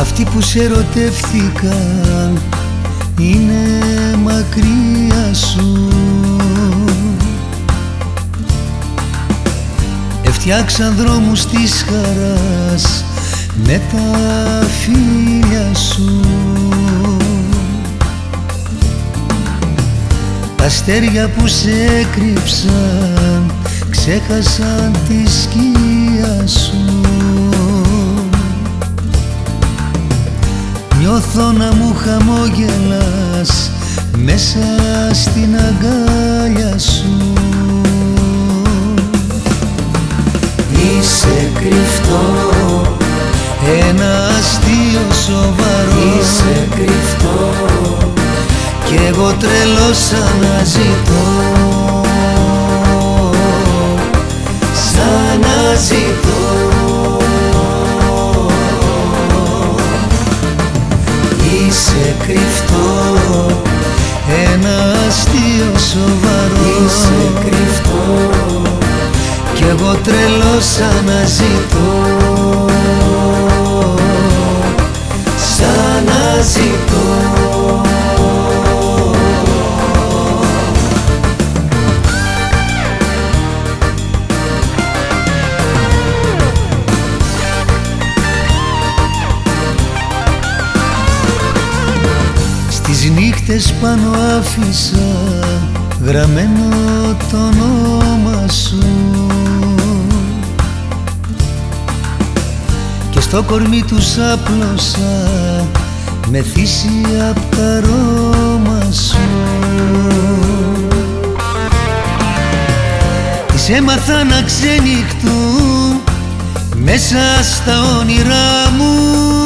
Αυτοί που σε ερωτεύθηκαν είναι μακριά σου. Έφτιαξαν δρόμους της χαράς με τα φίλια σου. Τα αστέρια που σε έκρυψαν ξέχασαν τη σκία σου Νιώθω να μου χαμόγελας μέσα στην αγκάλια σου. Είσαι κρυφτό Ένα αστείο σοβαρό. Είσαι κρυφτό Κι εγώ τρελός αναζητώ Σαν να Είσαι κρυφτό Ένα αστείο σοβαρό. Είσαι κρυφτό Κι εγώ τρελός αναζητώ Σαν να ζητώ Στις νύχτες πάνω άφησα γραμμένο το όνομα σου. Και στο κορμί τους άπλωσα με θύσια απ' τα αρώμα σου. Τις έμαθα να ξενυχτούν μέσα στα όνειρά μου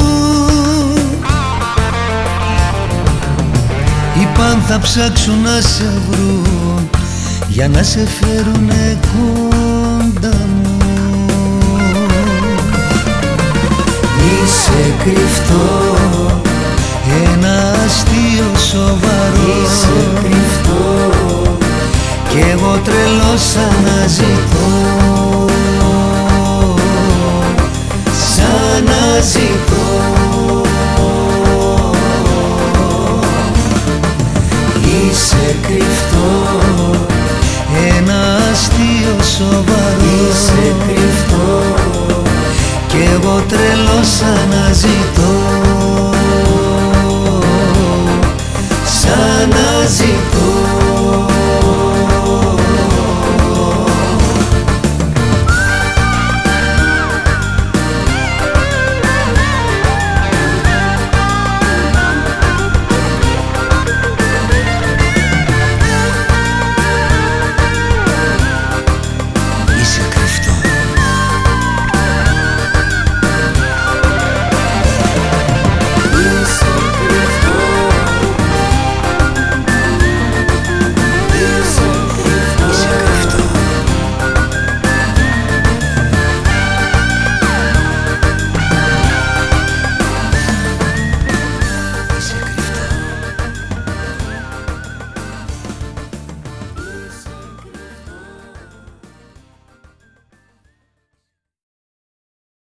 θα ψάξουν να σε βρουν για να σε φέρουνε κοντά μου. Είσαι κρυφτό Ένα αστείο σοβαρό. Είσαι κρυφτό Κι εγώ τρελός αναζητώ Είσαι κρυφτό Ένα αστείο σοβαρό. Είσαι κρυφτό και εγώ τρελός αναζητώ Σαν αναζητώ